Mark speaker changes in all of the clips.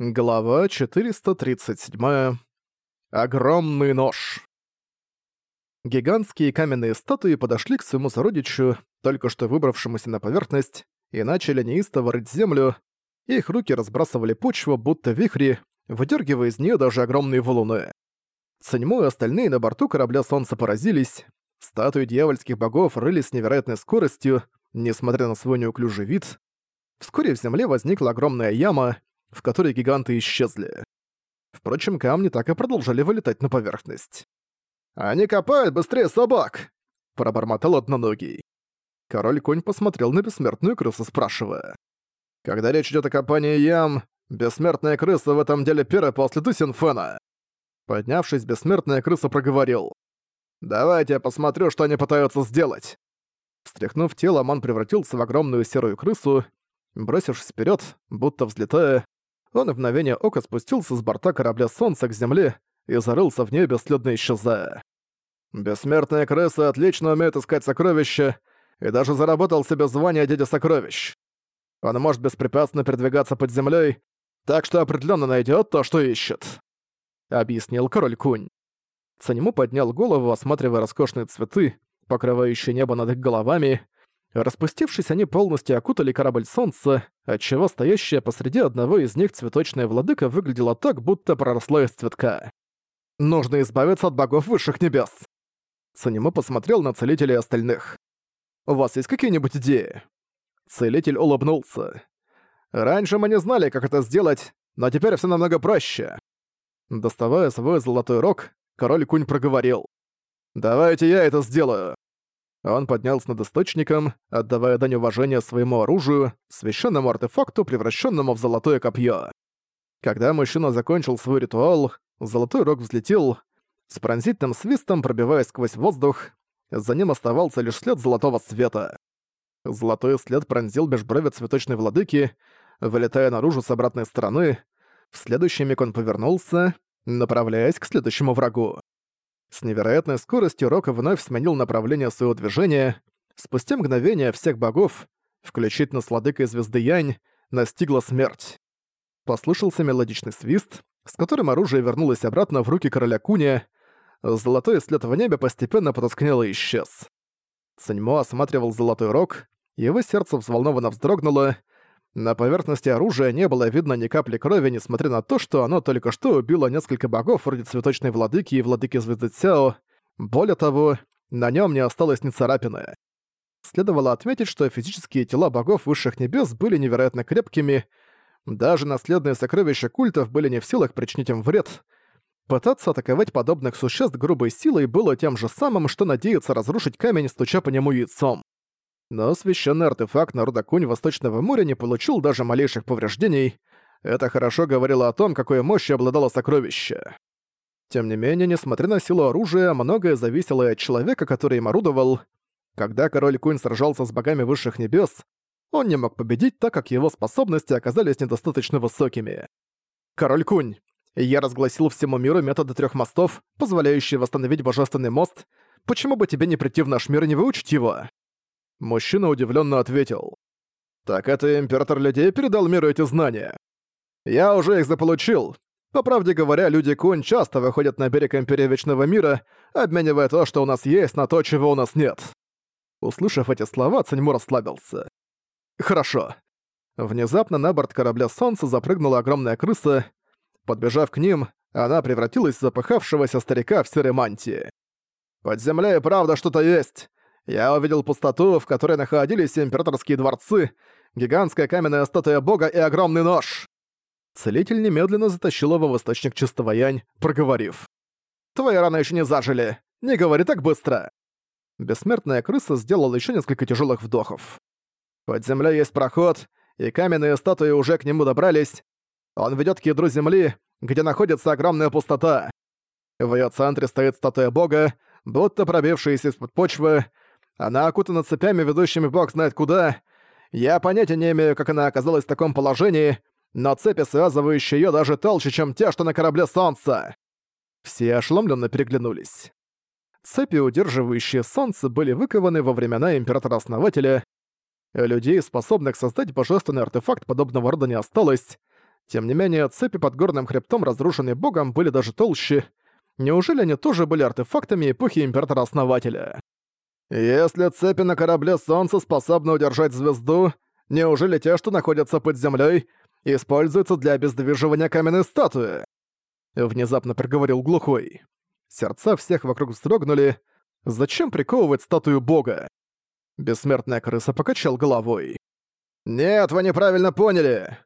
Speaker 1: Глава 437. Огромный нож. Гигантские каменные статуи подошли к своему сородичу, только что выбравшемуся на поверхность, и начали неистово рыть землю. Их руки разбрасывали почву, будто вихри, выдергивая из нее даже огромные валуны. Циньмо и остальные на борту корабля Солнца поразились. Статуи дьявольских богов рылись с невероятной скоростью, несмотря на свой неуклюжий вид. Вскоре в земле возникла огромная яма, в которой гиганты исчезли. Впрочем, камни так и продолжали вылетать на поверхность. «Они копают быстрее собак!» – пробормотал одноногий. Король-конь посмотрел на бессмертную крысу, спрашивая. «Когда речь идет о копании ям, бессмертная крыса в этом деле первая после Тусинфена». Поднявшись, бессмертная крыса проговорил. «Давайте я посмотрю, что они пытаются сделать». Встряхнув тело, Ман превратился в огромную серую крысу, бросившись вперед, будто взлетая, он в мгновение ока спустился с борта корабля Солнца к земле и зарылся в ней бесследно исчезая. Бессмертная крыса отлично умеет искать сокровища и даже заработал себе звание Дядя Сокровищ. Он может беспрепятственно передвигаться под землей, так что определенно найдет то, что ищет», — объяснил король Кунь. Цанему поднял голову, осматривая роскошные цветы, покрывающие небо над их головами, Распустившись, они полностью окутали корабль солнца, отчего стоящая посреди одного из них цветочная владыка выглядела так, будто проросла из цветка. «Нужно избавиться от богов высших небес!» Санимо посмотрел на целителей остальных. «У вас есть какие-нибудь идеи?» Целитель улыбнулся. «Раньше мы не знали, как это сделать, но теперь все намного проще». Доставая свой золотой рог, король Кунь проговорил. «Давайте я это сделаю». Он поднялся над источником, отдавая дань уважения своему оружию, священному артефакту, превращенному в золотое копье. Когда мужчина закончил свой ритуал, золотой рог взлетел, с пронзительным свистом пробиваясь сквозь воздух, за ним оставался лишь след золотого света. Золотой след пронзил межброви цветочной владыки, вылетая наружу с обратной стороны. В следующий миг он повернулся, направляясь к следующему врагу. С невероятной скоростью Рок вновь сменил направление своего движения. Спустя мгновение всех богов, включительно с владыкой звезды Янь, настигла смерть. Послышался мелодичный свист, с которым оружие вернулось обратно в руки короля Куня. Золотой след в небе постепенно потускнел и исчез. Циньмо осматривал золотой рог, его сердце взволнованно вздрогнуло, на поверхности оружия не было видно ни капли крови, несмотря на то, что оно только что убило несколько богов вроде Цветочной Владыки и Владыки Звезды Цяо. Более того, на нем не осталось ни царапины. Следовало отметить, что физические тела богов высших небес были невероятно крепкими, даже наследные сокровища культов были не в силах причинить им вред. Пытаться атаковать подобных существ грубой силой было тем же самым, что надеяться разрушить камень, стуча по нему яйцом. Но священный артефакт народа Кунь Восточного моря не получил даже малейших повреждений. Это хорошо говорило о том, какой мощью обладало сокровище. Тем не менее, несмотря на силу оружия, многое зависело от человека, который им орудовал. Когда король Кунь сражался с богами высших небес, он не мог победить, так как его способности оказались недостаточно высокими. «Король Кунь, я разгласил всему миру методы трех мостов, позволяющие восстановить божественный мост. Почему бы тебе не прийти в наш мир и не выучить его?» Мужчина удивленно ответил. «Так это император людей передал миру эти знания. Я уже их заполучил. По правде говоря, люди Кунь часто выходят на берег Империи Вечного Мира, обменивая то, что у нас есть, на то, чего у нас нет». Услышав эти слова, Циньму расслабился. «Хорошо». Внезапно на борт корабля Солнца запрыгнула огромная крыса. Подбежав к ним, она превратилась в запыхавшегося старика в серой мантии. «Под землей правда что-то есть. Я увидел пустоту, в которой находились императорские дворцы, гигантская каменная статуя бога и огромный нож. Целитель немедленно затащил его в источник чистого янь, проговорив. «Твои раны еще не зажили. Не говори так быстро!» Бессмертная крыса сделала еще несколько тяжелых вдохов. Под землей есть проход, и каменные статуи уже к нему добрались. Он ведет к ядру земли, где находится огромная пустота. В ее центре стоит статуя бога, будто пробившаяся из-под почвы, она окутана цепями, ведущими бог знает куда. Я понятия не имею, как она оказалась в таком положении, но цепи, связывающие её, даже толще, чем те, что на корабле Солнца. Все ошеломленно переглянулись. Цепи, удерживающие Солнце, были выкованы во времена Императора-Основателя. Людей, способных создать божественный артефакт подобного рода, не осталось. Тем не менее, цепи под горным хребтом, разрушенные богом, были даже толще. Неужели они тоже были артефактами эпохи Императора-Основателя? Если цепи на корабле Солнца способны удержать звезду, неужели те, что находятся под землей, используются для обездвиживания каменной статуи?» Внезапно проговорил глухой. Сердца всех вокруг вздрогнули. Зачем приковывать статую бога? Бессмертная крыса покачал головой. «Нет, вы неправильно поняли.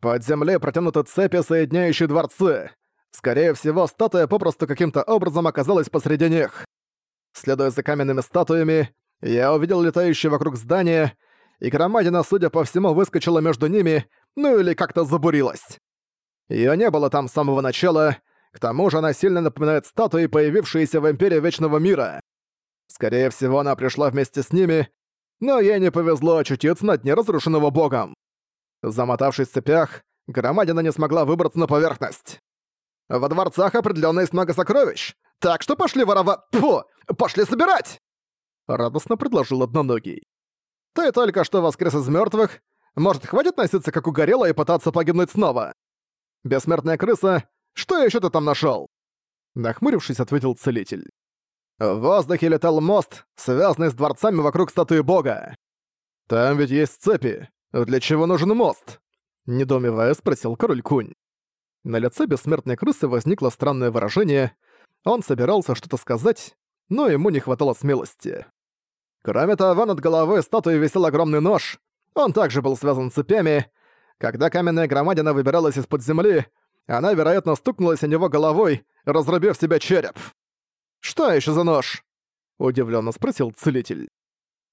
Speaker 1: Под землей протянуты цепи, соединяющие дворцы. Скорее всего, статуя попросту каким-то образом оказалась посреди них. Следуя за каменными статуями, я увидел летающие вокруг здания, и громадина, судя по всему, выскочила между ними, ну или как-то забурилась. Её не было там с самого начала, к тому же она сильно напоминает статуи, появившиеся в Империи Вечного Мира. Скорее всего, она пришла вместе с ними, но ей не повезло очутиться на дне разрушенного богом. Замотавшись в цепях, громадина не смогла выбраться на поверхность. Во дворцах определённо есть много сокровищ, так что пошли ворова... Фу! Пошли собирать!» Радостно предложил одноногий. «Ты только что воскрес из мёртвых. Может, хватит носиться как угорело и пытаться погибнуть снова? Бессмертная крыса, что ещё ты там нашёл?» Нахмурившись, ответил целитель. В воздухе летал мост, связанный с дворцами вокруг статуи бога. «Там ведь есть цепи. Для чего нужен мост?» Недоумевая спросил король Кунь. На лице бессмертной крысы возникло странное выражение. Он собирался что-то сказать, но ему не хватало смелости. Кроме того, над головой статуи висел огромный нож. Он также был связан цепями. Когда каменная громадина выбиралась из-под земли, она, вероятно, стукнулась о него головой, разрубив себе череп. «Что еще за нож?» — удивленно спросил целитель.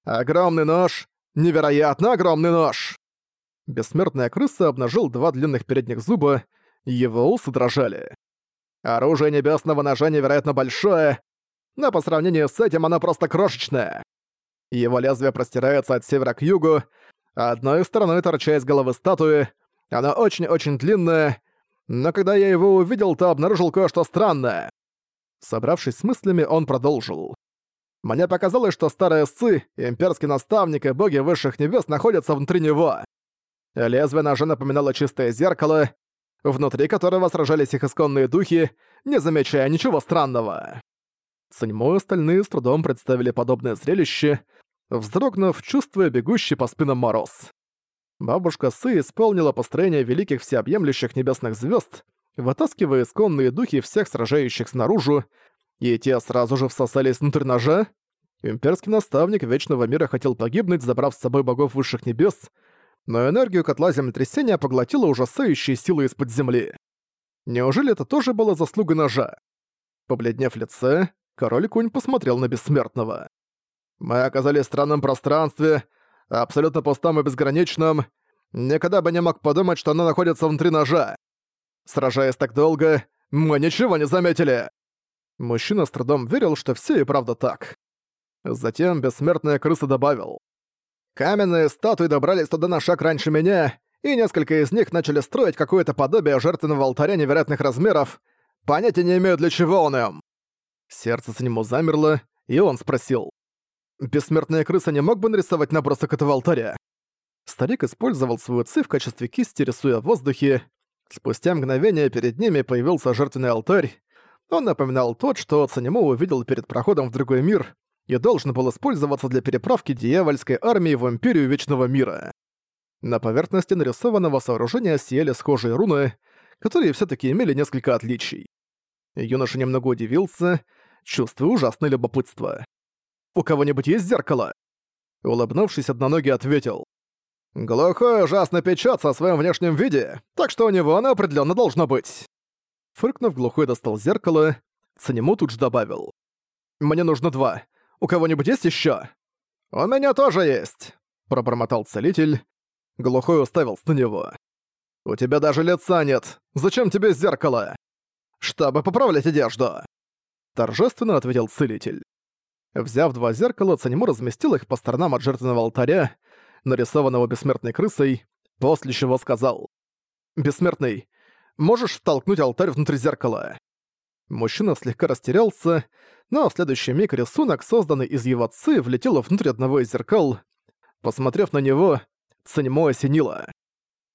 Speaker 1: «Огромный нож! Невероятно огромный нож!» Бессмертная крыса обнажил два длинных передних зуба, его усы дрожали. Оружие небесного ножа невероятно большое, но по сравнению с этим оно просто крошечное. Его лезвие простирается от севера к югу, а одной стороной торча из головы статуи, оно очень-очень длинное, но когда я его увидел, то обнаружил кое-что странное. Собравшись с мыслями, он продолжил. Мне показалось, что старые сы, имперский наставник и боги высших небес находятся внутри него. Лезвие ножа напоминало чистое зеркало, внутри которого сражались их исконные духи, не замечая ничего странного. Саньмо и остальные с трудом представили подобное зрелище, вздрогнув, чувствуя бегущий по спинам мороз. Бабушка Сы исполнила построение великих всеобъемлющих небесных звезд, вытаскивая исконные духи всех сражающих снаружи, и те сразу же всосались внутрь ножа. Имперский наставник Вечного Мира хотел погибнуть, забрав с собой богов высших небес, но энергию котла землетрясения поглотила ужасающая сила из-под земли. Неужели это тоже было заслуга ножа? Побледнев лице, король Кунь посмотрел на Бессмертного. «Мы оказались в странном пространстве, абсолютно пустом и безграничном. Никогда бы не мог подумать, что оно находится внутри ножа. Сражаясь так долго, мы ничего не заметили!» Мужчина с трудом верил, что все и правда так. Затем бессмертная крыса добавил. «Каменные статуи добрались туда на шаг раньше меня, и несколько из них начали строить какое-то подобие жертвенного алтаря невероятных размеров. Понятия не имею, для чего он им». Сердце с нему замерло, и он спросил. «Бессмертная крыса не мог бы нарисовать набросок этого алтаря?» Старик использовал свою ци в качестве кисти, рисуя в воздухе, Спустя мгновение перед ними появился жертвенный алтарь. Он напоминал тот, что Цанему увидел перед проходом в другой мир и должен был использоваться для переправки дьявольской армии в Империю Вечного Мира. На поверхности нарисованного сооружения сияли схожие руны, которые все таки имели несколько отличий. Юноша немного удивился, чувствуя ужасное любопытство. «У кого-нибудь есть зеркало?» Улыбнувшись, одноногий ответил. Глухой ужасно печется о своем внешнем виде, так что у него оно определенно должно быть. Фыркнув, глухой достал зеркало, Цанему тут же добавил. «Мне нужно два. У кого-нибудь есть еще? «У меня тоже есть», — пробормотал целитель. Глухой уставился на него. «У тебя даже лица нет. Зачем тебе зеркало?» «Чтобы поправлять одежду», — торжественно ответил целитель. Взяв два зеркала, Цанему разместил их по сторонам от жертвенного алтаря, нарисованного бессмертной крысой, после чего сказал «Бессмертный, можешь втолкнуть алтарь внутрь зеркала?» Мужчина слегка растерялся, но в следующий миг рисунок, созданный из его ци, влетел внутрь одного из зеркал. Посмотрев на него, Цанимо осенило.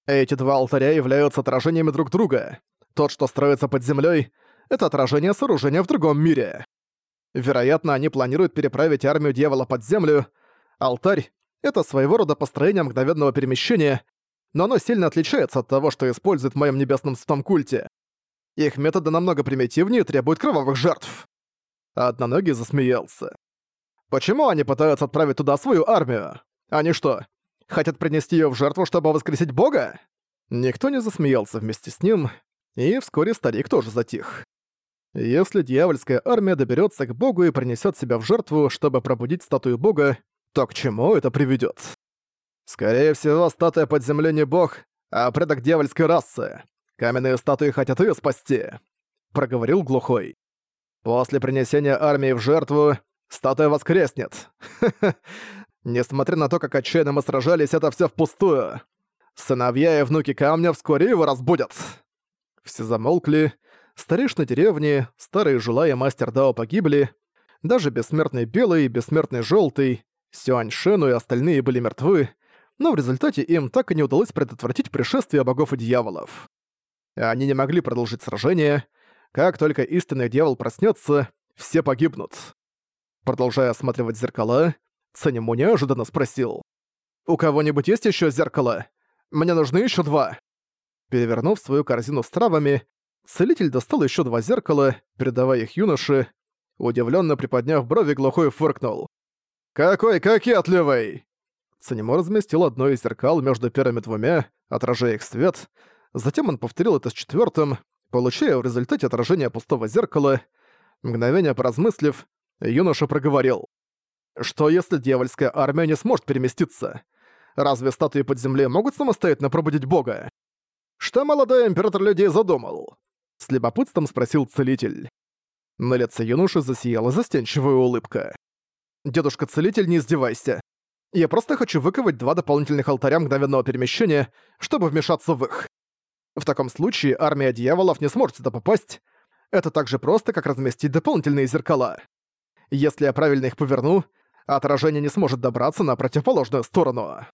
Speaker 1: Эти два алтаря являются отражениями друг друга. Тот, что строится под землей, это отражение сооружения в другом мире. Вероятно, они планируют переправить армию дьявола под землю. Алтарь — это своего рода построение мгновенного перемещения, но оно сильно отличается от того, что используют в моем небесном святом культе. Их методы намного примитивнее и требуют кровавых жертв. Одноногий засмеялся. Почему они пытаются отправить туда свою армию? Они что, хотят принести ее в жертву, чтобы воскресить бога? Никто не засмеялся вместе с ним, и вскоре старик тоже затих. Если дьявольская армия доберется к богу и принесет себя в жертву, чтобы пробудить статую бога, то к чему это приведет? Скорее всего, статуя под землей не бог, а предок дьявольской расы. Каменные статуи хотят ее спасти, проговорил глухой. После принесения армии в жертву статуя воскреснет. Несмотря на то, как отчаянно мы сражались, это все впустую. Сыновья и внуки камня вскоре его разбудят. Все замолкли. Старейшины деревни, старые жила и мастер Дао погибли. Даже бессмертный белый и бессмертный желтый, Сюань Шену и остальные были мертвы, но в результате им так и не удалось предотвратить пришествие богов и дьяволов. Они не могли продолжить сражение. Как только истинный дьявол проснется, все погибнут. Продолжая осматривать зеркала, Цанему неожиданно спросил. «У кого-нибудь есть еще зеркало? Мне нужны еще два». Перевернув свою корзину с травами, целитель достал еще два зеркала, передавая их юноше. Удивленно приподняв брови, глухой фыркнул. «Какой кокетливый!» Цанимо разместил одно из зеркал между первыми двумя, отражая их свет. Затем он повторил это с четвертым, получая в результате отражение пустого зеркала. Мгновение поразмыслив, юноша проговорил. Что если дьявольская армия не сможет переместиться? Разве статуи под землей могут самостоятельно пробудить бога? Что молодой император людей задумал? С любопытством спросил целитель. На лице юноши засияла застенчивая улыбка. «Дедушка-целитель, не издевайся. Я просто хочу выковать два дополнительных алтаря мгновенного перемещения, чтобы вмешаться в их. В таком случае армия дьяволов не сможет сюда попасть. Это так же просто, как разместить дополнительные зеркала. Если я правильно их поверну, отражение не сможет добраться на противоположную сторону.